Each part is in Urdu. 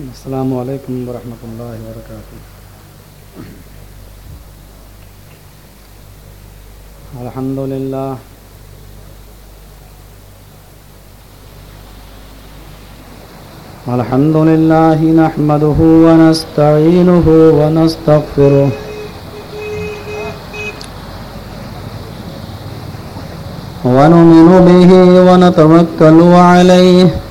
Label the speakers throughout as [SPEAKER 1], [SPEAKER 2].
[SPEAKER 1] السلام علیکم ورحمۃ اللہ وبرکاتہ۔ الحمد للہ الحمد لله نحمده ونستعينه ونستغفره ونؤمن به ونتوكل عليه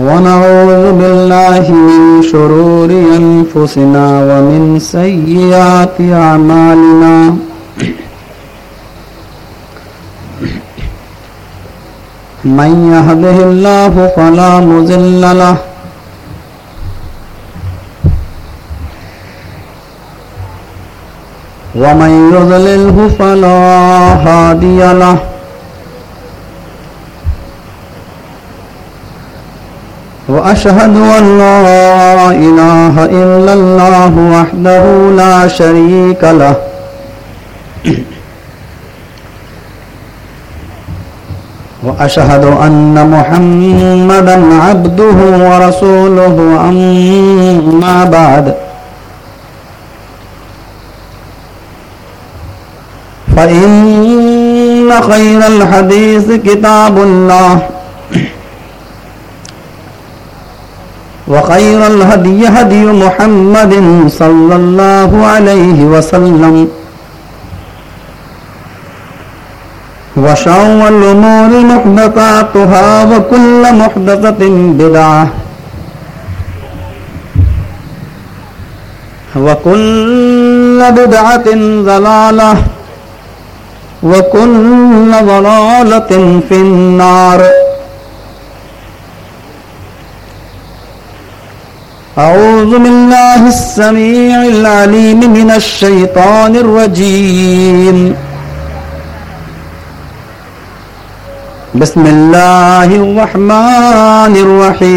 [SPEAKER 1] ونعوذ بالله من شرور أنفسنا ومن سيئات أعمالنا. من يهده الله فلا مزل له. ومن يضلله فلا هادي له. وأشهد أن لا إله إلا الله وحده لا شريك له. وأشهد أن محمدا عبده ورسوله، أما بعد. فإن خير الحديث كتاب الله. وخير الهدي هدي محمد صلى الله عليه وسلم وشر الأمور محدثاتها وكل محدثة بدعة وكل بدعة ضلالة وكل ضلالة في النار أعوذ بالله السميع العليم من الشيطان الرجيم. بسم الله الرحمن الرحيم.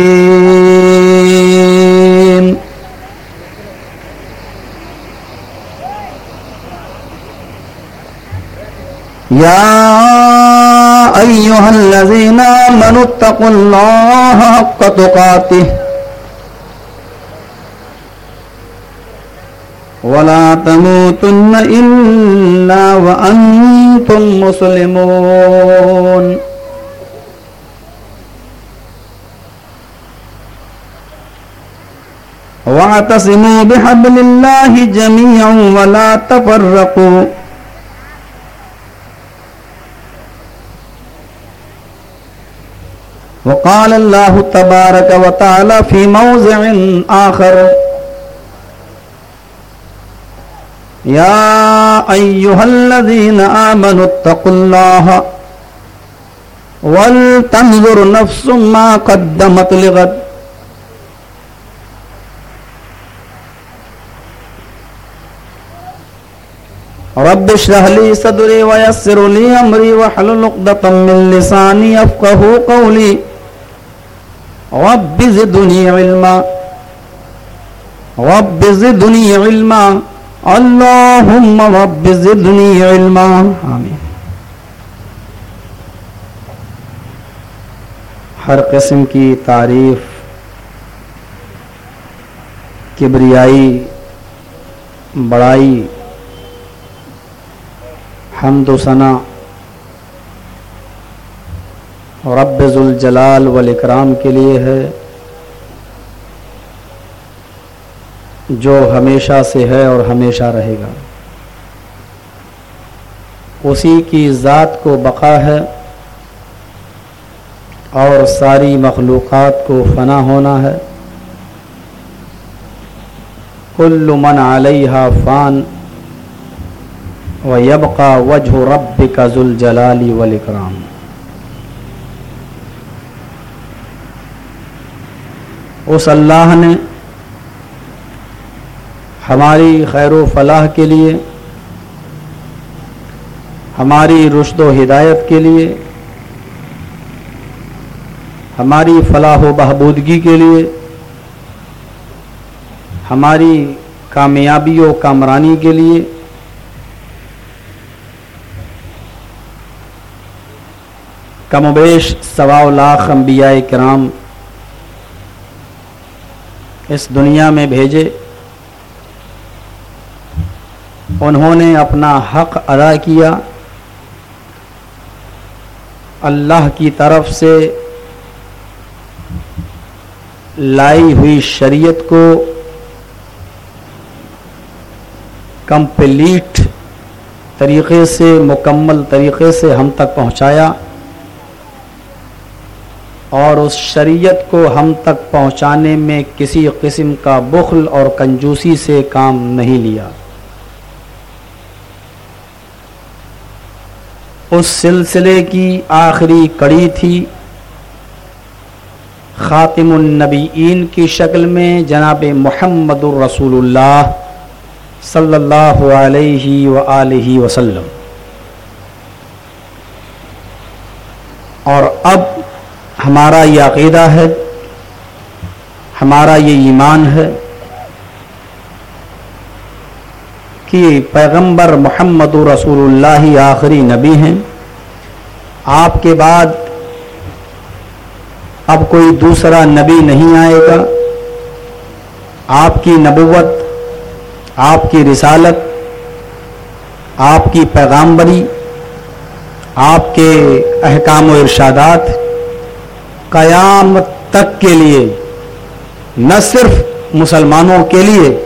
[SPEAKER 1] يا أيها الذين آمنوا اتقوا الله حق تقاته. ولا تموتن إلا وأنتم مسلمون. واعتصموا بحبل الله جميعا ولا تفرقوا. وقال الله تبارك وتعالى في موضع آخر يا أيها الذين آمنوا اتقوا الله ولتنظر نفس ما قدمت لغد. رب اشرح لي صدري ويسر لي امري واحلل عقدة من لساني يفقهوا قولي. رب زدني علما. رب زدني علما. اللهم رب زدني علما آمين ہر قسم کی تعریف، کبریائی، بڑائی، حمد و ثنا، رب ذوالجلال والاکرام کے لیے ہے۔ جو ہمیشہ سے ہے اور ہمیشہ رہے گا۔ اسی کی ذات کو بقا ہے اور ساری مخلوقات کو فنا ہونا ہے۔ کل من علیہ فان و یبقا وجہ رب کا ذوال جلالی ولیکرام اس اللہ نے ہماری خیر و فلاح کے لیے، ہماری رشد و ہدایت کے لیے، ہماری فلاح و بہبودگی کے لیے، ہماری کامیابی و کامرانی کے لیے۔ کم و بیش سوا لاکھ انبیاء کرام اس دنیا میں بھیجے۔ انہوں نے اپنا حق ادا کیا اللہ کی طرف سے لائی ہوئی شریعت کو کمپلیٹ طریقے سے، مکمل طریقے سے ہم تک پہنچایا اور اس شریعت کو ہم تک پہنچانے میں کسی قسم کا بخل اور کنجوسی سے کام نہیں لیا۔ اس سلسلے کی آخری کڑی تھی۔ خاتم النبیین کی شکل میں جناب محمد الرسول اللہ صلی اللہ علیہ و وسلم۔ اور اب ہمارا یہ عقیدہ ہے، ہمارا یہ ایمان ہے۔ کہ پیغمبر محمد رسول اللہ آخری نبی ہیں۔ آپ کے بعد اب کوئی دوسرا نبی نہیں آئے گا۔ آپ کی نبوت، آپ کی رسالت، آپ کی پیغامبری، آپ کے احکام و ارشادات قیامت تک کے لیے، نہ صرف مسلمانوں کے لیے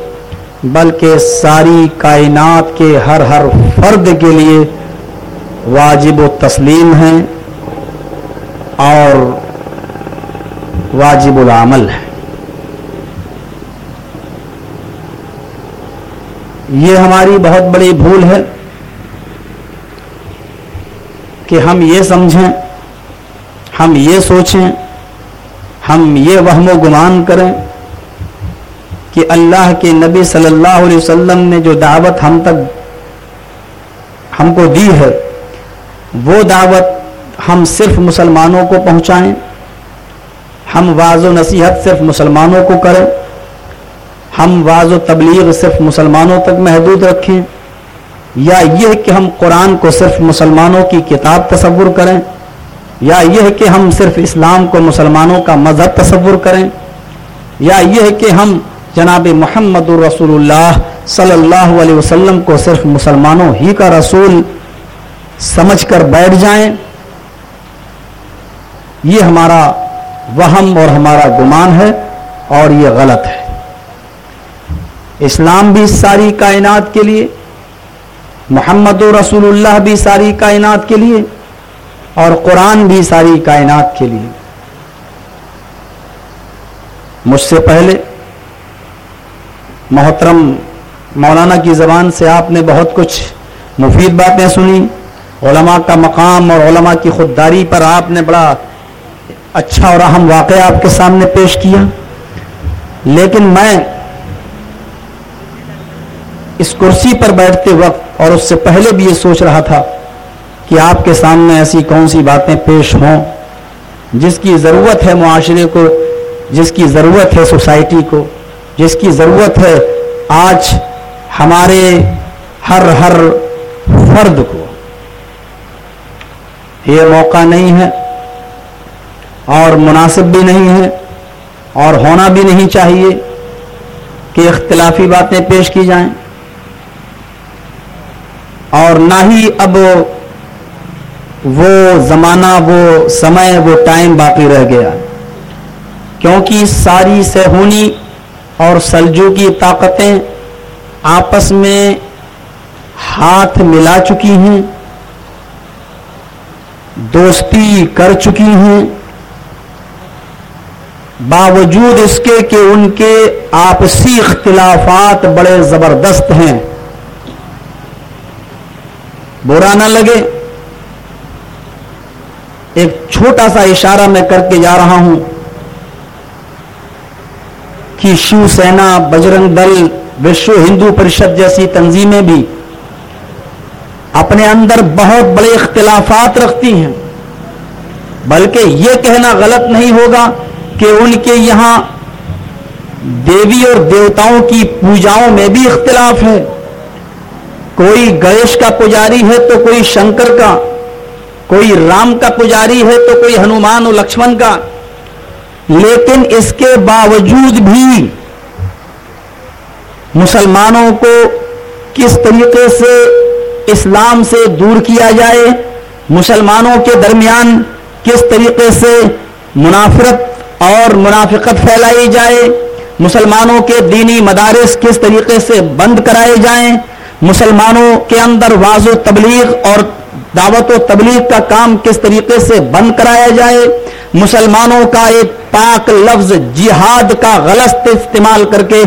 [SPEAKER 1] بلکہ ساری کائنات کے ہر ہر فرد کے لیے واجب و تسلیم ہیں اور واجب العمل ہے یہ ہماری بہت بڑی بھول ہے کہ ہم یہ سمجھیں، ہم یہ سوچیں، ہم یہ وہم و گمان کریں۔ کہ اللہ کے نبی صلی اللہ علیہ وسلم نے جو دعوت ہم تک ہم کو دی ہے، وہ دعوت ہم صرف مسلمانوں کو پہنچائیں، ہم واض و نصیحت صرف مسلمانوں کو کریں، ہم واض و تبلیغ صرف مسلمانوں تک محدود رکھیں، یا یہ کہ ہم قرآن کو صرف مسلمانوں کی کتاب تصور کریں، یا یہ کہ ہم صرف اسلام کو مسلمانوں کا مذہب تصور کریں، یا یہ کہ ہم جناب محمد الرسول اللہ صلی اللہ علیہ وسلم کو صرف مسلمانوں ہی کا رسول سمجھ کر بیٹھ جائیں، یہ ہمارا وہم اور ہمارا گمان ہے اور یہ غلط ہے۔ اسلام بھی ساری کائنات کے لیے، محمد و رسول اللہ بھی ساری کائنات کے لیے اور قرآن بھی ساری کائنات کے لیے۔ مجھ سے پہلے محترم مولانا کی زبان سے آپ نے بہت کچھ مفید باتیں سنی۔ علماء کا مقام اور علماء کی خودداری پر آپ نے بڑا اچھا اور اہم واقعہ آپ کے سامنے پیش کیا۔ لیکن میں اس کرسی پر بیٹھتے وقت اور اس سے پہلے بھی یہ سوچ رہا تھا کہ آپ کے سامنے ایسی کون سی باتیں پیش ہوں، جس کی ضرورت ہے معاشرے کو، جس کی ضرورت ہے سوسائٹی کو۔ جس کی ضرورت ہے آج ہمارے ہر ہر فرد کو۔ یہ موقع نہیں ہے اور مناسب بھی نہیں ہے اور ہونا بھی نہیں چاہیے کہ اختلافی باتیں پیش کی جائیں۔ اور نہ ہی اب وہ زمانہ، وہ سمے، وہ ٹائم باقی رہ گیا۔ کیونکہ ساری سہونی اور سلجو کی طاقتیں آپس میں ہاتھ ملا چکی ہیں، دوستی کر چکی ہیں۔ باوجود اس کے کہ ان کے آپسی اختلافات بڑے زبردست ہیں۔ برا نہ لگے۔ ایک چھوٹا سا اشارہ میں کر کے جا رہا ہوں۔ کہ شیو سینا بجرنگ دل وشو ہندو پریشد جیسی تنظیمیں بھی اپنے اندر بہت بڑے اختلافات رکھتی ہیں۔ بلکہ یہ کہنا غلط نہیں ہوگا کہ ان کے یہاں دیوی اور دیوتاؤں کی پوجاؤں میں بھی اختلاف ہے۔ کوئی گنیش کا پجاری ہے تو کوئی شنکر کا، کوئی رام کا پجاری ہے تو کوئی ہنومان و لکشمن کا۔ لیکن اس کے باوجود بھی مسلمانوں کو کس طریقے سے اسلام سے دور کیا جائے، مسلمانوں کے درمیان کس طریقے سے منافرت اور منافقت پھیلائی جائے، مسلمانوں کے دینی مدارس کس طریقے سے بند کرائے جائیں، مسلمانوں کے اندر واض و تبلیغ اور دعوت و تبلیغ کا کام کس طریقے سے بند کرایا جائے؟ مسلمانوں کا ایک پاک لفظ جہاد کا غلط استعمال کر کے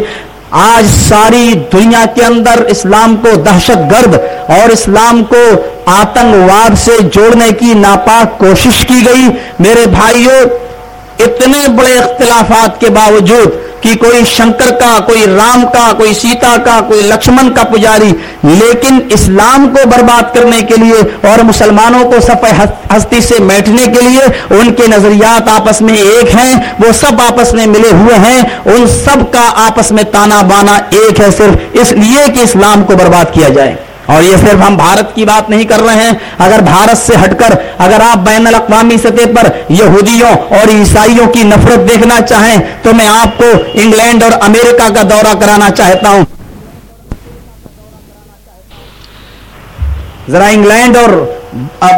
[SPEAKER 1] آج ساری دنیا کے اندر اسلام کو دہشت گرد اور اسلام کو آتنکواد سے جوڑنے کی ناپاک کوشش کی گئی۔ میرے بھائیوں اتنے بڑے اختلافات کے باوجود کہ کوئی شنکر کا، کوئی رام کا، کوئی سیتا کا، کوئی لکشمن کا پجاری، لیکن اسلام کو برباد کرنے کے لیے اور مسلمانوں کو سفید ہستی سے میٹنے کے لیے ان کے نظریات آپس میں ایک ہیں، وہ سب آپس میں ملے ہوئے ہیں، ان سب کا آپس میں تانا بانا ایک ہے صرف، اس لیے کہ اسلام کو برباد کیا جائے۔ اور یہ صرف ہم بھارت کی بات نہیں کر رہے ہیں۔ اگر بھارت سے ہٹ کر اگر آپ بین الاقوامی سطح پر یہودیوں اور عیسائیوں کی نفرت دیکھنا چاہیں تو میں آپ کو انگلینڈ اور امریکہ کا دورہ کرانا چاہتا ہوں۔ ذرا انگلینڈ اور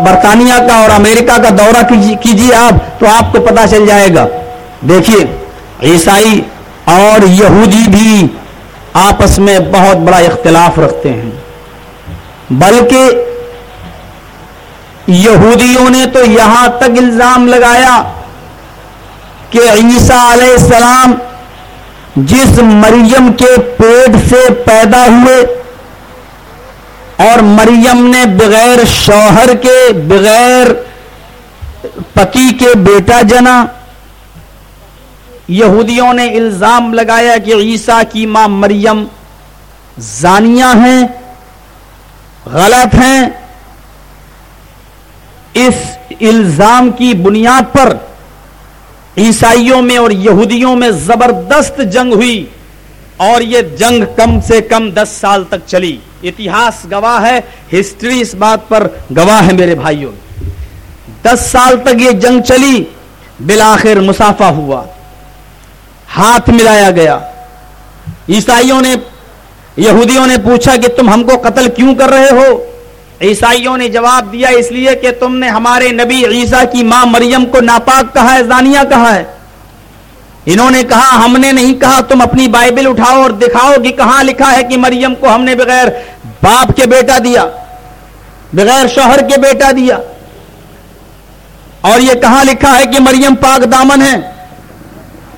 [SPEAKER 1] برطانیہ کا اور امریکہ کا دورہ کیجیے آپ تو آپ کو پتا چل جائے گا۔ دیکھیے، عیسائی اور یہودی بھی آپس میں بہت بڑا اختلاف رکھتے ہیں۔ بلکہ یہودیوں نے تو یہاں تک الزام لگایا کہ عیسیٰ علیہ السلام جس مریم کے پیٹ سے پیدا ہوئے اور مریم نے بغیر شوہر کے، بغیر پتی کے بیٹا جنا، یہودیوں نے الزام لگایا کہ عیسیٰ کی ماں مریم زانیہ ہیں۔ غلط ہیں اس الزام کی بنیاد پر عیسائیوں میں اور یہودیوں میں زبردست جنگ ہوئی اور یہ جنگ کم سے کم دس سال تک چلی۔ اتہاس گواہ ہے، ہسٹری اس بات پر گواہ ہے میرے بھائیوں۔ دس سال تک یہ جنگ چلی بلاخر مسافہ ہوا۔ ہاتھ ملایا گیا۔ عیسائیوں نے یہودیوں نے پوچھا کہ تم ہم کو قتل کیوں کر رہے ہو؟ عیسائیوں نے جواب دیا اس لیے کہ تم نے ہمارے نبی عیسیٰ کی ماں مریم کو ناپاک کہا ہے، زانیہ کہا ہے۔ انہوں نے کہا، ہم نے نہیں کہا، تم اپنی بائبل اٹھاؤ اور دکھاؤ کہ کہاں لکھا ہے کہ مریم کو ہم نے بغیر باپ کے بیٹا دیا، بغیر شوہر کے بیٹا دیا۔ اور یہ کہاں لکھا ہے کہ مریم پاک دامن ہے؟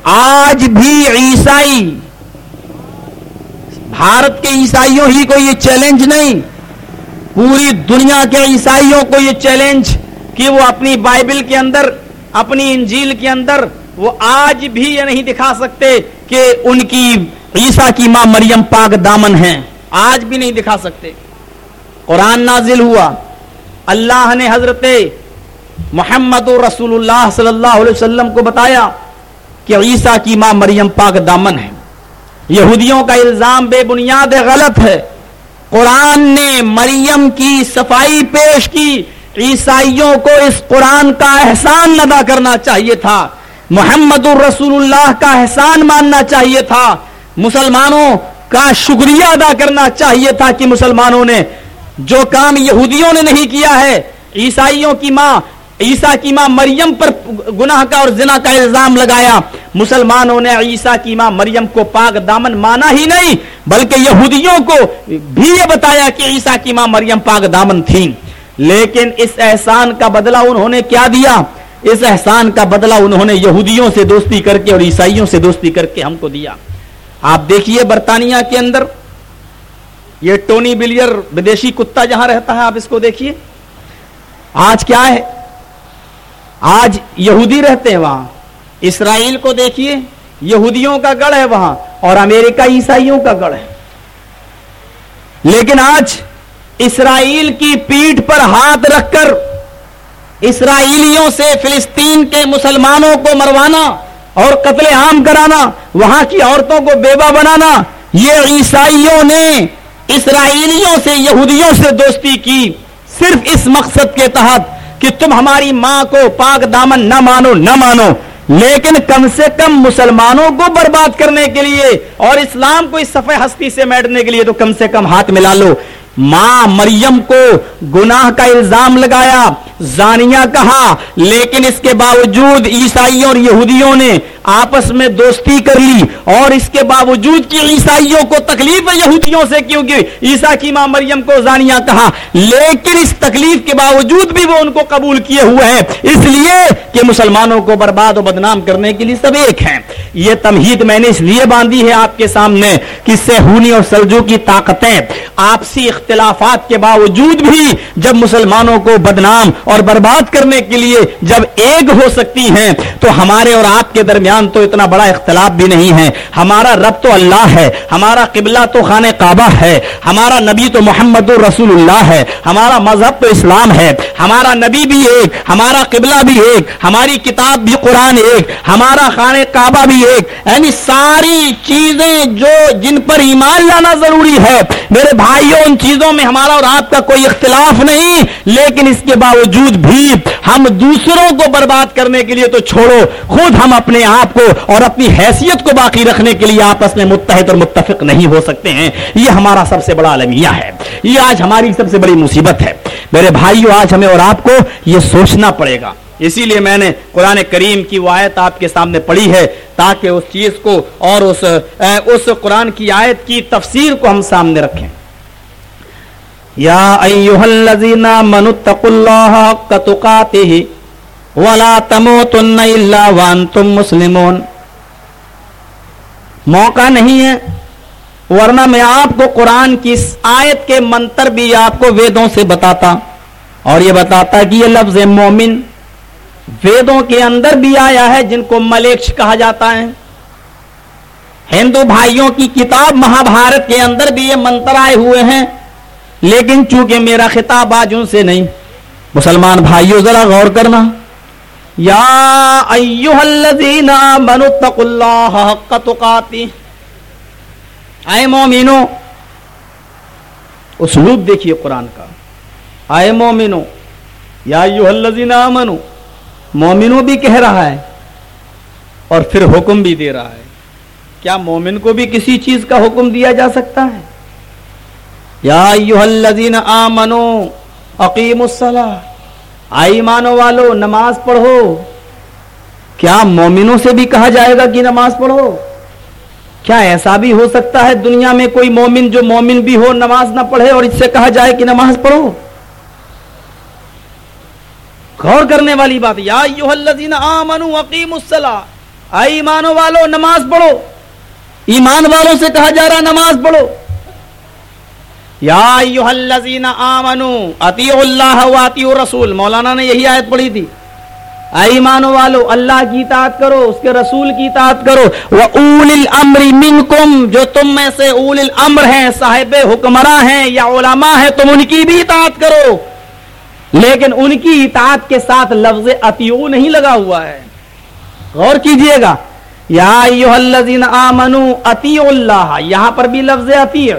[SPEAKER 1] آج بھی عیسائی بھارت کے عیسائیوں ہی کو یہ چیلنج نہیں، پوری دنیا کے عیسائیوں کو یہ چیلنج کہ وہ اپنی بائبل کے اندر، اپنی انجیل کے اندر وہ آج بھی یہ نہیں دکھا سکتے کہ ان کی عیسا کی ماں مریم پاک دامن ہے آج بھی نہیں دکھا سکتے۔ قرآن نازل ہوا۔ اللہ نے حضرت محمد رسول اللہ صلی اللہ علیہ وسلم کو بتایا کہ عیسا کی ماں مریم پاک دامن ہے۔ یہودیوں کا الزام بے بنیاد غلط ہے۔ قرآن نے مریم کی صفائی پیش کی۔ عیسائیوں کو اس قرآن کا احسان ادا کرنا چاہیے تھا۔ محمد الرسول اللہ کا احسان ماننا چاہیے تھا۔ مسلمانوں کا شکریہ ادا کرنا چاہیے تھا کہ مسلمانوں نے جو کام یہودیوں نے نہیں کیا ہے، عیسائیوں کی ماں عیسیٰ کی ماں مریم پر گناہ کا اور زنا کا الزام لگایا۔ مسلمانوں نے عیسیٰ کی ماں مریم کو پاک دامن مانا ہی نہیں، بلکہ یہودیوں کو بھی یہ بتایا کہ عیسیٰ کی ماں مریم پاک دامن تھی۔ لیکن اس احسان کا بدلہ انہوں نے کیا دیا؟ اس احسان کا بدلہ انہوں نے یہودیوں سے دوستی کر کے اور عیسائیوں سے دوستی کر کے ہم کو دیا۔ آپ دیکھیے برطانیہ کے اندر، یہ ٹونی بلیئر ودیشی کتا جہاں رہتا ہے، آپ اس کو دیکھیے۔ آج کیا ہے؟ آج یہودی رہتے ہیں وہاں۔ اسرائیل کو دیکھیے، یہودیوں کا گڑھ ہے وہاں اور امریکہ عیسائیوں کا گڑھ ہے۔ لیکن آج اسرائیل کی پیٹ پر ہاتھ رکھ کر اسرائیلیوں سے فلسطین کے مسلمانوں کو مروانا اور قتل عام کرانا، وہاں کی عورتوں کو بیوہ بنانا، یہ عیسائیوں نے اسرائیلیوں سے، یہودیوں سے دوستی کی، صرف اس مقصد کے تحت کہ تم ہماری ماں کو پاک دامن نہ مانو نہ مانو۔ لیکن کم سے کم مسلمانوں کو برباد کرنے کے لیے اور اسلام کو اس صفحہ ہستی سے میٹنے کے لیے تو کم سے کم ہاتھ ملا لو۔ ماں مریم کو گناہ کا الزام لگایا زانیہ کہا، لیکن اس کے باوجود عیسائیوں اور یہودیوں نے آپس میں دوستی کر لی اور اس کے باوجود کی عیسائیوں کو تکلیف یہودیوں سے، کیونکہ عیسا کی ماں مریم کو زانیہ کہا، لیکن اس تکلیف کے باوجود بھی وہ ان کو قبول کیے ہوئے ہیں۔ اس لیے کہ مسلمانوں کو برباد و بدنام کرنے کے لیے سب ایک ہیں۔ یہ تمہید میں نے اس لیے باندھی ہے آپ کے سامنے کہ سہونی اور سلجو کی طاقتیں، آپسی اختلافات کے باوجود بھی جب مسلمانوں کو بدنام اور برباد کرنے کے لیے جب ایک ہو سکتی ہیں، تو ہمارے اور آپ کے درمیان تو اتنا بڑا اختلاف بھی نہیں ہے۔ ہمارا رب تو اللہ ہے، ہمارا قبلہ تو خانہ کعبہ ہے، ہمارا نبی تو محمد الرسول اللہ ہے، ہمارا مذہب تو اسلام ہے، ہمارا نبی بھی ایک، ہمارا قبلہ بھی ایک، ہماری کتاب بھی قرآن ایک، ہمارا خانہ کعبہ بھی ایک۔ یعنی ساری چیزیں جو جن پر ایمان لانا ضروری ہے۔ میرے بھائیوں، ان چیزوں میں ہمارا اور آپ کا کوئی اختلاف نہیں، لیکن اس کے باوجود بھی ہم دوسروں کو برباد کرنے کے لیے تو چھوڑو، خود ہم اپنے آپ کو اور اپنی حیثیت کو باقی رکھنے کے لیے آپس میں متحد اور متفق نہیں ہو سکتے ہیں۔ یہ ہمارا سب سے بڑا المیہ ہے۔ یہ آج ہماری سب سے بڑی مصیبت ہے۔ میرے بھائیو، آج ہمیں اور آپ کو یہ سوچنا پڑے گا۔ اسی لیے میں نے قرآن کریم کی وہ آیت آپ کے سامنے پڑھی ہے تاکہ اس چیز کو اور اس اس قرآن کی آیت کی تفسیر کو ہم سامنے رکھیں۔ یا ایوہ الذین من اتقوا اللہ حق تقاته ولا تموتن الا وانتم مسلمون. موقع نہیں ہے، ورنہ میں آپ کو قرآن کی اس آیت کے منتر بھی آپ کو ویدوں سے بتاتا۔ اور یہ بتاتا کہ یہ لفظ مومن ویدوں کے اندر بھی آیا ہے، جن کو ملیکش کہا جاتا ہے۔ ہندو بھائیوں کی کتاب مہا بھارت کے اندر بھی یہ منتر آئے ہوئے ہیں۔ لیکن چونکہ میرا خطاب آج ان سے نہیں، مسلمان بھائیوں ذرا غور کرنا۔ یا ایوہ الذین آمنوا اتقوا اللہ حق تقاتی۔ اے مومنو اسلوب دیکھیے قرآن کا۔ اے مومنو، یا ایوہ الذین آمنوا مومنوں بھی کہہ رہا ہے اور پھر حکم بھی دے رہا ہے۔ کیا مومن کو بھی کسی چیز کا حکم دیا جا سکتا ہے؟ یا ایوہ الذین آمنو اقیم الصلاح آئی مانو والو، نماز پڑھو. کیا مومنوں سے بھی کہا جائے گا کہ نماز پڑھو؟ کیا ایسا بھی ہو سکتا ہے دنیا میں کوئی مومن جو مومن بھی ہو، نماز نہ پڑھے اور اس سے کہا جائے کہ نماز پڑھو؟ غور کرنے والی بات، یا ایوہ الذین آمنوا اقیم الصلاح آئی ایمانو والو، نماز پڑھو. ایمان والوں سے کہا جا رہا نماز پڑھو. یا ایوہ الذین آمنوا اطیعوا اللہ و اطیعوا رسول مولانا نے یہی آیت پڑھی تھی۔ ایمانو والو، اللہ کی اطاعت کرو، اس کے رسول کی اطاعت کرو۔ وَأُولِ الْأَمْرِ مِنْكُمْ جو تم میں سے اول الامر ہیں، صاحب حکمراں ہیں یا علماء ہیں، تم ان کی بھی اطاعت کرو۔ لیکن ان کی اطاعت کے ساتھ لفظ اتیو نہیں لگا ہوا ہے۔ غور کیجیے گا۔ یا ایوہ الذین آمنوا اتیو اللہ، یہاں پر بھی لفظ اتیو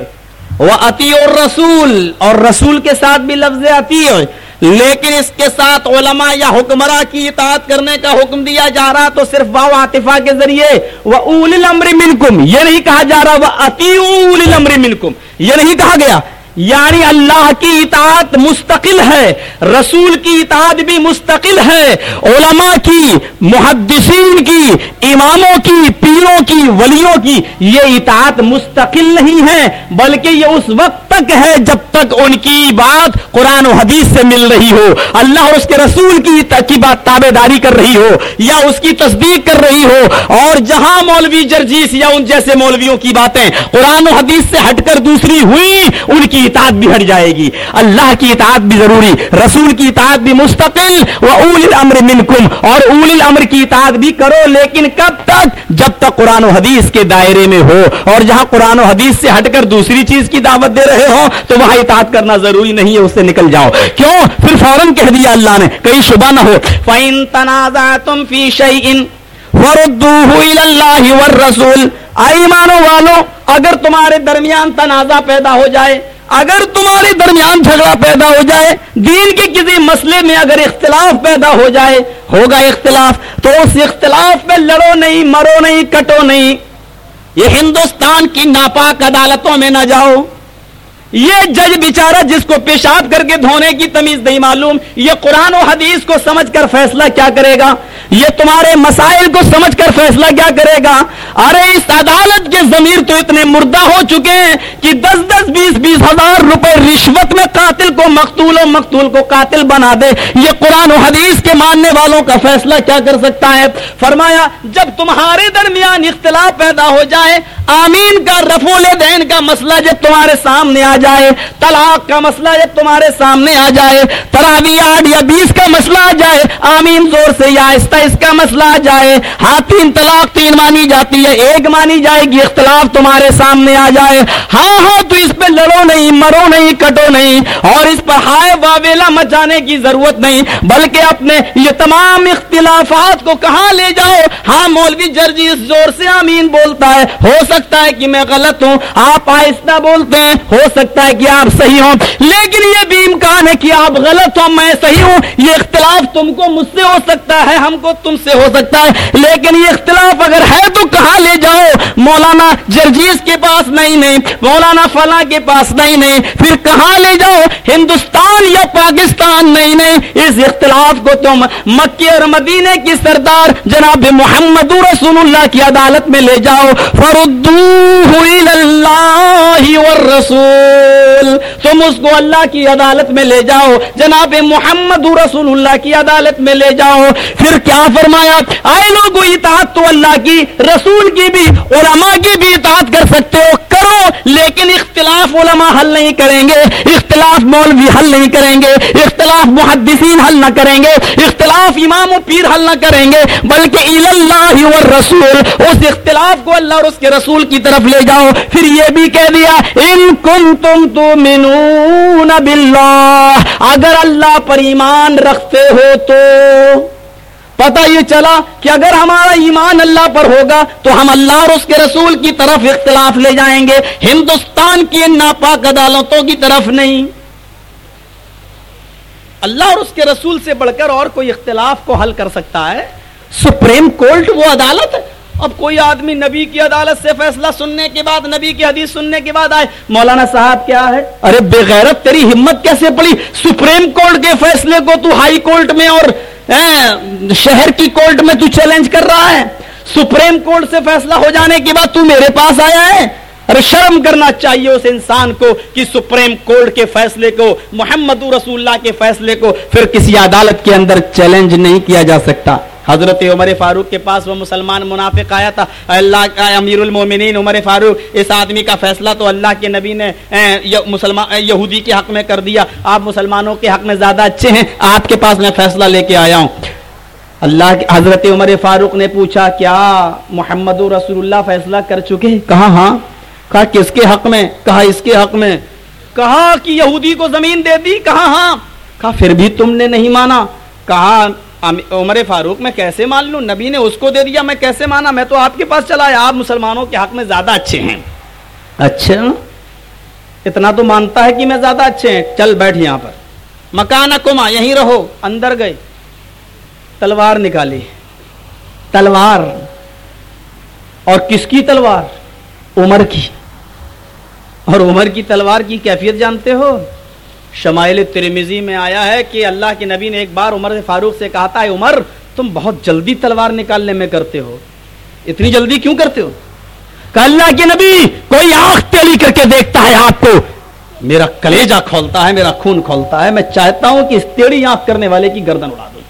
[SPEAKER 1] وہ اتی اور رسول اور رسول کے ساتھ بھی لفظ اتیو لیکن اس کے ساتھ علماء یا حکمراں کی اطاعت کرنے کا حکم دیا جا رہا تو صرف واو عاطفہ کے ذریعے۔ وہ اول الامر منکم یہ نہیں کہا جا رہا۔ وہ اتی اول الامر منکم یہ نہیں کہا گیا۔ یعنی اللہ کی اطاعت مستقل ہے، رسول کی اطاعت بھی مستقل ہے، علماء کی، محدثین کی، اماموں کی، پیروں کی، ولیوں کی یہ اطاعت مستقل نہیں ہے، بلکہ یہ اس وقت تک ہے جب تک ان کی بات قرآن و حدیث سے مل رہی ہو۔ اللہ اور اس کے رسول کی کی بات تابے داری کر رہی ہو یا اس کی تصدیق کر رہی ہو۔ اور جہاں مولوی جرجیس یا ان جیسے مولویوں کی باتیں قرآن و حدیث سے ہٹ کر دوسری ہوئی، ان کی اطاعت بھی ہٹ جائے گی۔ اللہ کی اطاعت بھی ضروری، رسول کی اطاعت بھی مستقل۔ و اول الامر منکم، اور اول الامر کی اطاعت بھی کرو، لیکن کب تک؟ جب تک قرآن و حدیث کے دائرے میں ہو۔ اور جہاں قرآن و حدیث سے ہٹ کر دوسری چیز کی دعوت دے رہے ہو تو وہاں اطاعت کرنا ضروری نہیں ہے، اس سے نکل جاؤ۔ کیوں؟ پھر فوراً کہہ دیا اللہ نے، کہیں شبہ نہ ہو۔ فَإِن تَنَازَعْتُمْ فِي شَيْءٍ وَرُدُّوهُ إِلَى اللَّهِ وَالرَّسُولِ۔ اگر تمہارے درمیان تنازع پیدا ہو جائے، اگر تمہارے درمیان جھگڑا پیدا ہو جائے، دین کے کسی مسئلے میں اگر اختلاف پیدا ہو جائے، ہوگا اختلاف۔ تو اس اختلاف میں لڑو نہیں، مرو نہیں، کٹو نہیں۔ یہ ہندوستان کی ناپاک عدالتوں میں نہ جاؤ۔ یہ جج بیچارہ جس کو پیشاب کر کے دھونے کی تمیز نہیں معلوم، یہ قرآن و حدیث کو سمجھ کر فیصلہ کیا کرے گا؟ یہ تمہارے مسائل کو سمجھ کر فیصلہ کیا کرے گا؟ ارے، اس عدالت کے ضمیر تو اتنے مردہ ہو چکے ہیں کہ دس دس، بیس بیس ہزار روپے رشوت میں قاتل کو مقتول و مقتول کو قاتل بنا دے۔ یہ قرآن و حدیث کے ماننے والوں کا فیصلہ کیا کر سکتا ہے؟ فرمایا، جب تمہارے درمیان اختلاف پیدا ہو جائے، آمین کا رفول دین کا مسئلہ جب تمہارے سامنے آ جائے، طلاق کا مسئلہ جب تمہارے سامنے آ جائے تراوی آٹھ یا بیس کا مسئلہ آ جائے، آمین زور سے یا آہستہ اس کا مسئلہ آ جائے ہاں تین طلاق تین مانی جاتی ہے، ایک مانی جائے گی، اختلاف تمہارے سامنے آ جائے۔ ہاں ہاں تو اس پہ لڑو نہیں، مرو نہیں، کٹو نہیں، اور اور اس پر ہائے واویلا مچانے کی ضرورت نہیں، بلکہ اپنے یہ تمام اختلافات کو کہاں لے جاؤ؟ ہاں مولوی جرجی اس زور سے آمین بولتا ہے۔ ہو سکتا ہے کہ میں غلط ہوں، آپ آہستہ بولتے ہیں، ہو سکتا ہے کہ آپ صحیح ہوں، لیکن یہ بھی امکان ہے کہ آپ غلط ہوں، میں صحیح ہوں۔ یہ اختلاف تم کو مجھ سے ہو سکتا ہے، ہم کو تم سے ہو سکتا ہے، لیکن یہ اختلاف اگر ہے تو کہاں لے جاؤ؟ مولانا جرجیز کے پاس نہیں نہیں، مولانا فلاں کے پاس نہیں نہیں۔ پھر کہاں لے جاؤ؟ ہندوستان یا پاکستان نہیں نہیں۔ اس اختلاف کو تم مکے اور مدینے کی سردار جناب محمد رسول اللہ کی عدالت میں لے جاؤ۔ والرسول۔ تم اس کو اللہ کی عدالت میں لے جاؤ۔ جناب محمد رسول اللہ کی عدالت میں لے جاؤ۔ پھر کیا فرمایا؟ آئے لوگوں اطاعت تو اللہ کی، رسول کی بھی، علماء کی بھی اطاعت کر سکتے ہو۔ کرو، لیکن اختلاف علماء حل نہیں کریں گے۔ اختلاف مولوی حل نہیں کریں گے۔ اختلاف محدثین حل نہ کریں گے۔ اختلاف امام و پیر حل نہ کریں گے۔ بلکہ اللہ والرسول، اس اختلاف کو اللہ اور اس کے رسول کی طرف لے جاؤ۔ پھر یہ بھی کہہ دیا، ان کن تم تو اگر اللہ پر ایمان رکھتے ہو تو پتہ یہ چلا کہ اگر ہمارا ایمان اللہ پر ہوگا تو ہم اللہ اور اس کے رسول کی طرف اختلاف لے جائیں گے۔ ہندوستان کی ناپاک عدالتوں کی طرف نہیں۔ اللہ اور اس کے رسول سے بڑھ کر اور کوئی اختلاف کو حل کر سکتا ہے؟ سپریم کورٹ وہ عدالت اب کوئی آدمی نبی کی عدالت سے فیصلہ سننے کے بعد، نبی کی حدیث سننے کے بعد آئے، مولانا صاحب کیا ہے؟ ارے بغیرت تیری ہمت کیسے پڑی؟ سپریم کورٹ کے فیصلے کو تو ہائی کورٹ میں اور شہر کی کورٹ میں تو چیلنج کر رہا ہے۔ سپریم کورٹ سے فیصلہ ہو جانے کے بعد تو میرے پاس آیا ہے۔ ارے شرم کرنا چاہیے اس انسان کو کہ سپریم کورٹ کے فیصلے کو، محمد رسول اللہ کے فیصلے کو پھر کسی عدالت کے اندر چیلنج نہیں کیا جا سکتا۔ حضرت عمر فاروق کے پاس وہ مسلمان منافق آیا تھا۔ اللہ کا امیر المومنین، عمر فاروق، اس آدمی کا فیصلہ تو اللہ کے نبی نے مسلمان یہودی کے حق میں کر دیا۔ آپ مسلمانوں کے حق میں زیادہ اچھے ہیں۔ آپ کے پاس میں فیصلہ لے کے آیا ہوں۔ اللہ کے، حضرت عمر فاروق نے پوچھا، کیا محمد رسول اللہ فیصلہ کر چکے؟ کہا ہاں۔ کہا، کس کے حق میں؟ کہا، اس کے حق میں۔ کہا کہ یہودی کو زمین دے دی۔ کہا ہاں۔ کہا، پھر بھی تم نے نہیں مانا۔ کہا عمر فاروق میں کیسے مان لوں؟ نبی نے اس کو دے دیا میں کیسے مانا؟ میں تو آپ کے پاس چلا آپ مسلمانوں کے حق میں زیادہ اچھے ہیں۔ اچھا۔ اتنا تو مانتا ہے کہ میں زیادہ اچھے ہیں۔ چل بیٹھ یہاں پر۔ مکان کما یہیں رہو۔ اندر گئے۔ تلوار نکالی۔ تلوار؟ اور کس کی تلوار؟ عمر کی۔ اور عمر کی تلوار کی کیفیت جانتے ہو؟ شمائل ترمیزی میں آیا ہے کہ اللہ کے نبی نے ایک بار عمر فاروق سے کہا تھا عمر، تم بہت جلدی تلوار نکالنے میں کرتے ہو۔ اتنی جلدی کیوں کرتے ہو؟ کہ اللہ کے نبی کوئی آنکھ تیلی کر کے دیکھتا ہے آپ کو۔ میرا کلیجا کھولتا ہے، میرا خون کھولتا ہے، میں چاہتا ہوں کہ اس تیڑی آنکھ کرنے والے کی گردن اڑا دوں۔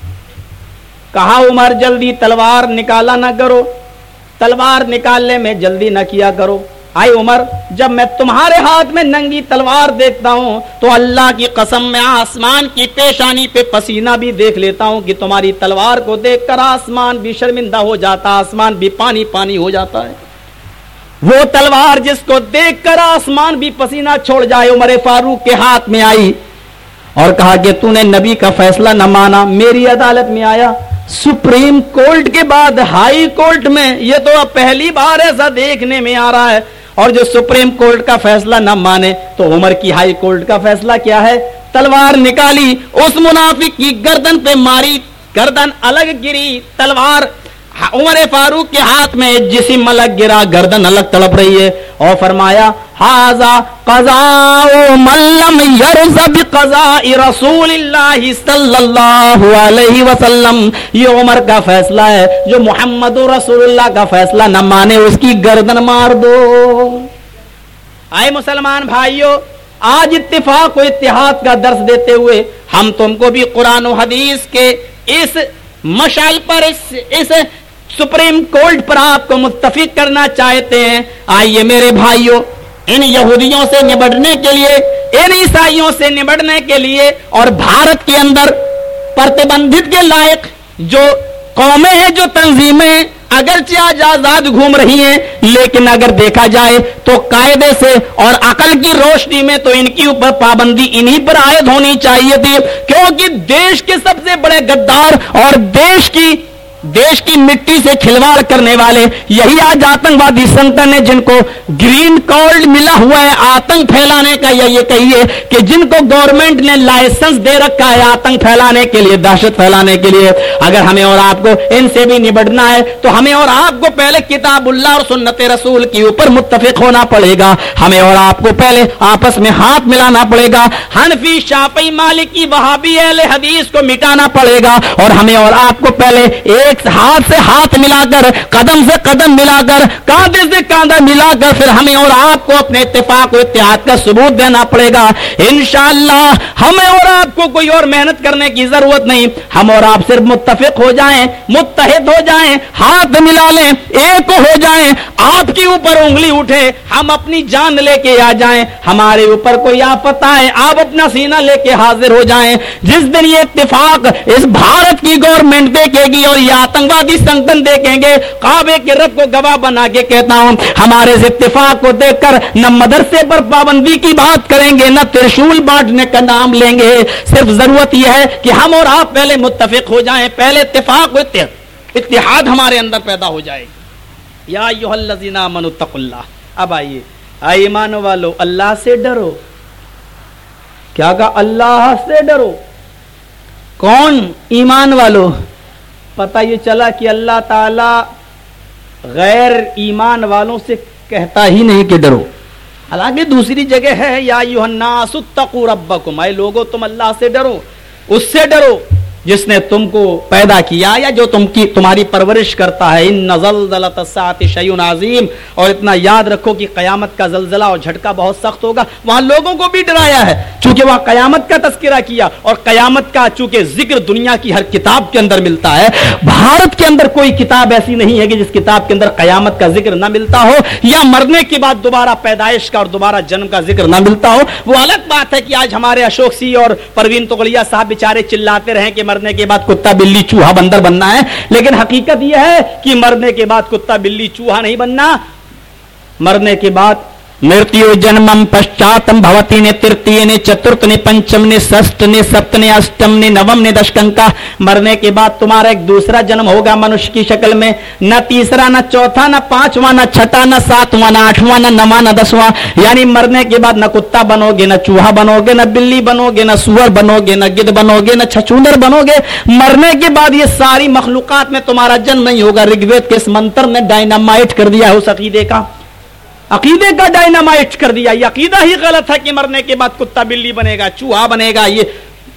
[SPEAKER 1] کہا، عمر، جلدی تلوار نکالا نہ کرو۔ تلوار نکالنے میں جلدی نہ کیا کرو۔ آئی عمر، جب میں تمہارے ہاتھ میں ننگی تلوار دیکھتا ہوں، تو اللہ کی قسم میں آسمان کی پیشانی پہ پسینہ بھی دیکھ لیتا ہوں کہ تمہاری تلوار کو دیکھ کر آسمان بھی شرمندہ ہو جاتا، آسمان بھی پانی پانی ہو جاتا ہے۔ وہ تلوار جس کو دیکھ کر آسمان بھی پسینہ چھوڑ جائے، عمر فاروق کے ہاتھ میں آئی۔ اور کہا کہ تو نے نبی کا فیصلہ نہ مانا، میری عدالت میں آیا۔ سپریم کورٹ کے بعد ہائی کورٹ میں، یہ تو اب پہلی بار ایسا دیکھنے میں آ رہا ہے۔ اور جو سپریم کورٹ کا فیصلہ نہ مانے تو عمر کی ہائی کورٹ کا فیصلہ کیا ہے؟ تلوار نکالی، اس منافق کی گردن پہ ماری، گردن الگ گری، تلوار ہاں، عمر فاروق کے ہاتھ میں جسم ملک گرا گردن الگ تڑپ رہی ہے۔ اور فرمایا ہاضا قضاء من لم يرزب رسول اللہ صلی اللہ علیہ وسلم. یہ عمر کا فیصلہ ہے جو محمد رسول اللہ کا فیصلہ نہ مانے اس کی گردن مار دو۔ آئے مسلمان بھائیوں آج اتفاق و اتحاد کا درس دیتے ہوئے ہم تم کو بھی قرآن و حدیث کے اس مشعل پر اس, اس سپریم کورٹ پر آپ کو متفق کرنا چاہتے ہیں۔ آئیے میرے بھائیوں ان یہودیوں سے نبٹنے کے لیے، ان عیسائیوں سے نبٹنے کے لیے اور بھارت کے اندر پرتبندھت کے لائق جو قومیں ہیں، جو تنظیمیں اگرچہ آج آزاد گھوم رہی ہیں، لیکن اگر دیکھا جائے تو قاعدے سے اور عقل کی روشنی میں تو ان کی اوپر پابندی انہی پر عائد ہونی چاہیے تھی۔ کیونکہ دیش کے سب سے بڑے غدار اور دیش کی دیش کی مٹی سے کھلواڑ کرنے والے، یہی آج آتنکوادی سنگھن ہے جن کو گرین کارڈ ملا ہوا ہے، آتنک پھیلانے کا یا یہ کہیے کہ جن کو گورنمنٹ نے لائسنس دے رکھا ہے آتنک پھیلانے کے لیے، دہشت پھیلانے کے لیے۔ اگر ہمیں اور آپ کو ان سے بھی نبٹنا ہے، تو ہمیں اور آپ کو پہلے کتاب اللہ اور سنت رسول کے اوپر متفق ہونا پڑے گا۔ ہمیں اور آپ کو پہلے آپس میں ہاتھ ملانا پڑے گا۔ حنفی شاپی مالکی، وہابی، اہل حدیث کو مٹانا پڑے گا۔ اور ہمیں اور آپ کو پہلے ایک ایک ہاتھ سے ہاتھ ملا کر قدم سے قدم ملا کر کاندھے سے کاندھا ملا کر پھر ہمیں اور آپ کو اپنے اتفاق و اتحاد کا ثبوت دینا پڑے گا۔ انشاءاللہ ہمیں اور آپ کو کوئی اور محنت کرنے کی ضرورت نہیں۔ ہم اور آپ صرف متفق ہو جائیں، متحد ہو جائیں، ہاتھ ملا لیں، ایک ہو جائیں، آپ کے اوپر انگلی اٹھے، ہم اپنی جان لے کے آ جائیں۔ ہمارے اوپر کوئی آفت آئے، آپ اپنا سینہ لے کے حاضر ہو جائیں۔ جس دن یہ اتفاق اس بھارت کی گورنمنٹ دیکھے گی اور یہ آتنگوادی سنگھن دیکھیں گے، کعبے کے رب کو گواہ بنا کے کہتا ہوں، ہمارے اس اتفاق کو دیکھ کر نہ مدرسے پر پابندی کی بات کریں گے، نہ ترشول بانٹنے کا نام لیں گے۔ صرف ضرورت یہ ہے کہ ہم اور آپ پہلے متفق ہو جائیں، پہلے اتفاق اتحاد ہمارے اندر پیدا ہو جائے۔ یا من اتق اللہ۔ اب آئیے۔ آئے ایمان والو، اللہ سے ڈرو۔ کیا کہا؟ اللہ سے ڈرو۔ کون؟ ایمان والو۔ پتہ یہ چلا کہ اللہ تعالی غیر ایمان والوں سے کہتا ہی نہیں کہ ڈرو۔ حالانکہ دوسری جگہ ہے، یا الناس اتقوا ربکم۔ اے لوگو، تم اللہ سے ڈرو، اس سے ڈرو۔ جس نے تم کو پیدا کیا یا جو تم کی تمہاری پرورش کرتا ہے. ان شیون عظیم اور اتنا یاد رکھو کہ قیامت کا زلزلہ اور جھٹکا بہت سخت ہوگا. وہاں لوگوں کو بھی ڈرایا ہے. چونکہ وہاں قیامت کا تذکرہ کیا اور قیامت کا چونکہ ذکر دنیا کی ہر کتاب کے اندر ملتا ہے، بھارت کے اندر کوئی کتاب ایسی نہیں ہے کہ جس کتاب کے اندر قیامت کا ذکر نہ ملتا ہو یا مرنے کے بعد دوبارہ پیدائش کا اور دوبارہ جنم کا ذکر نہ ملتا ہو۔ وہ الگ بات ہے کہ آج ہمارے اشوک سی اور پروین تغلیہ صاحب بیچارے چلاتے رہیں کہ مرنے کے بعد کتا بلی چوہا بندر بننا ہے۔ لیکن حقیقت یہ ہے کہ مرنے کے بعد کتا بلی چوہا نہیں بننا۔ مرنے کے بعد مرتیو جنمم پشچاتم بھوتی نے ترتیے نے چترت نے پنچم نے سست نے سپت نے اشٹم نے نوم نے دشکنکا مرنے کے بعد تمہارا ایک دوسرا جنم ہوگا منش کی شکل میں نہ تیسرا نہ چوتھا نہ پانچواں نہ چھٹا نہ ساتواں نہ آٹھواں نہ نواں نہ دسواں یعنی مرنے کے بعد نہ کتا بنو گے نہ چوہا بنو گے نہ بلی بنو گے نہ سور بنو گے نہ گد بنو گے نہ چھچوندر بنو گے مرنے کے بعد یہ ساری مخلوقات میں تمہارا جنم نہیں ہوگا رگوید کے اس منتر نے ڈائناٹ کر دیا سطید کا ڈائنامائٹ کر دیا ہے اس عقیدے کا ڈائنامائٹ کر دیا، یہ عقیدہ ہی غلط ہے کہ مرنے کے بعد کتا بلی بنے گا، چوہا بنے گا، یہ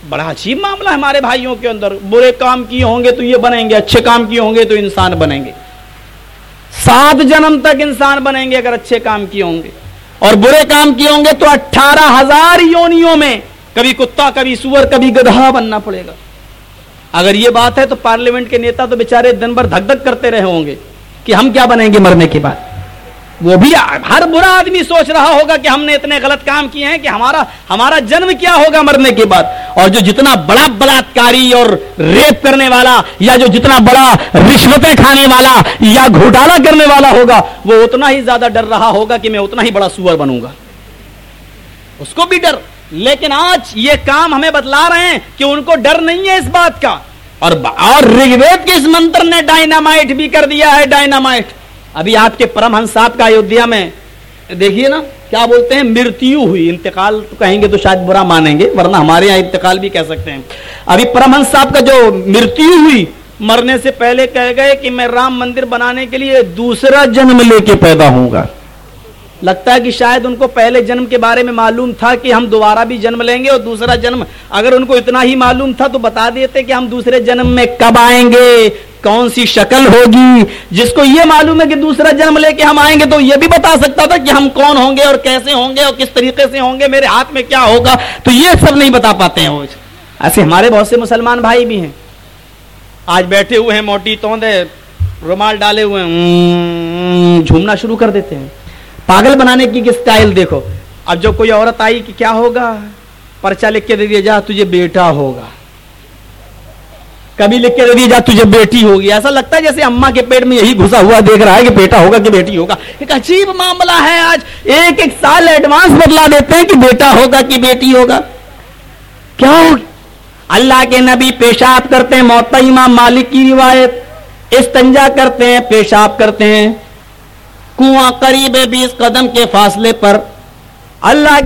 [SPEAKER 1] بڑا عجیب معاملہ ہمارے بھائیوں کے اندر۔ برے کام کیے ہوں گے تو یہ بنیں گے، اچھے کام کیے ہوں گے تو انسان بنیں گے۔ سات جنم تک انسان بنیں گے اگر اچھے کام کیے ہوں گے۔ اور برے کام کیے ہوں گے تو اٹھارہ ہزار یونیوں میں کبھی کتا، کبھی سور، کبھی گدھا بننا پڑے گا۔ اگر یہ بات ہے تو پارلیمنٹ کے نیتا تو بےچارے دن بھر دھک دھک کرتے رہے ہوں گے کہ ہم کیا بنیں گے مرنے کے بعد۔ وہ بھی ہر برا آدمی سوچ رہا ہوگا کہ ہم نے اتنے غلط کام کیے ہیں کہ ہمارا ہمارا جنم کیا ہوگا مرنے کے بعد اور جو جتنا بڑا بلاکاری اور ریپ کرنے والا یا جو جتنا بڑا رشوتیں کھانے والا یا گھوٹالا کرنے والا ہوگا، وہ اتنا ہی زیادہ ڈر رہا ہوگا کہ میں اتنا ہی بڑا سور بنوں گا۔ اس کو بھی ڈر، لیکن آج یہ کام ہمیں بتلا رہے ہیں کہ ان کو ڈر نہیں ہے اس بات کا۔ اور اور رگوید کے اس منتر نے ڈائنامائٹ بھی کر دیا ہے، ڈائنامائٹ۔ ابھی آپ کے پرم ہنس صاحب کا ایودھیا میں دیکھیے نا، کیا بولتے ہیں، مرتیو ہوئی۔ انتقال تو کہیں گے تو شاید برا مانیں گے، ورنہ ہمارے یہاں انتقال بھی کہہ سکتے ہیں۔ ابھی پرمہنس صاحب کا جو مرتیو ہوئی، مرنے سے پہلے کہہ گئے کہ میں رام مندر بنانے کے لیے دوسرا جنم لے کے پیدا ہوں گا۔ لگتا ہے کہ شاید ان کو پہلے جنم کے بارے میں معلوم تھا کہ ہم دوبارہ بھی جنم لیں گے اور دوسرا جنم، اگر ان کو اتنا ہی معلوم تھا تو بتا دیتے کہ ہم دوسرے جنم میں کب آئیں گے۔ کون سی شکل ہوگی جس کو یہ معلوم ہے کہ دوسرا جنم لے کے ہم آئیں گے تو یہ بھی بتا سکتا تھا کہ ہم کون ہوں گے اور کیسے ہوں گے اور کس طریقے سے ہوں گے، میرے ہاتھ میں کیا ہوگا؟ تو یہ سب نہیں بتا پاتے ہیں وہ۔ ایسے ہمارے بہت سے مسلمان بھائی بھی ہیں۔ آج بیٹھے ہوئے ہیں، موٹی توندے رومال ڈالے ہوئے ہیں۔ جھومنا شروع کر دیتے ہیں۔ پاگل بنانے کی سٹائل دیکھو۔ اب جو کوئی عورت آئی کہ کیا ہوگا؟ پرچا لکھ کے دے دیا، جا تجھے بیٹا ہوگا۔ کبھی لکھ کے دے دیا جا، تجھے بیٹی ہوگی۔ ایسا لگتا ہے جیسے اما کے پیٹ میں یہی گھسا ہوا دیکھ رہا ہے کہ بیٹا ہوگا کہ بیٹی ہوگا۔ ایک عجیب معاملہ ہے آج۔ ایک ایک سال ایڈوانس بدلا دیتے ہیں کہ بیٹا ہوگا کہ بیٹی ہوگا۔ کیا ہوگا اللہ کے نبی پیشاب کرتے ہیں، موتا امام مالک کی روایت۔ استنجا کرتے ہیں، پیشاب کرتے ہیں۔ کنواں قریب بیس قدم کے فاصلے پر اللہ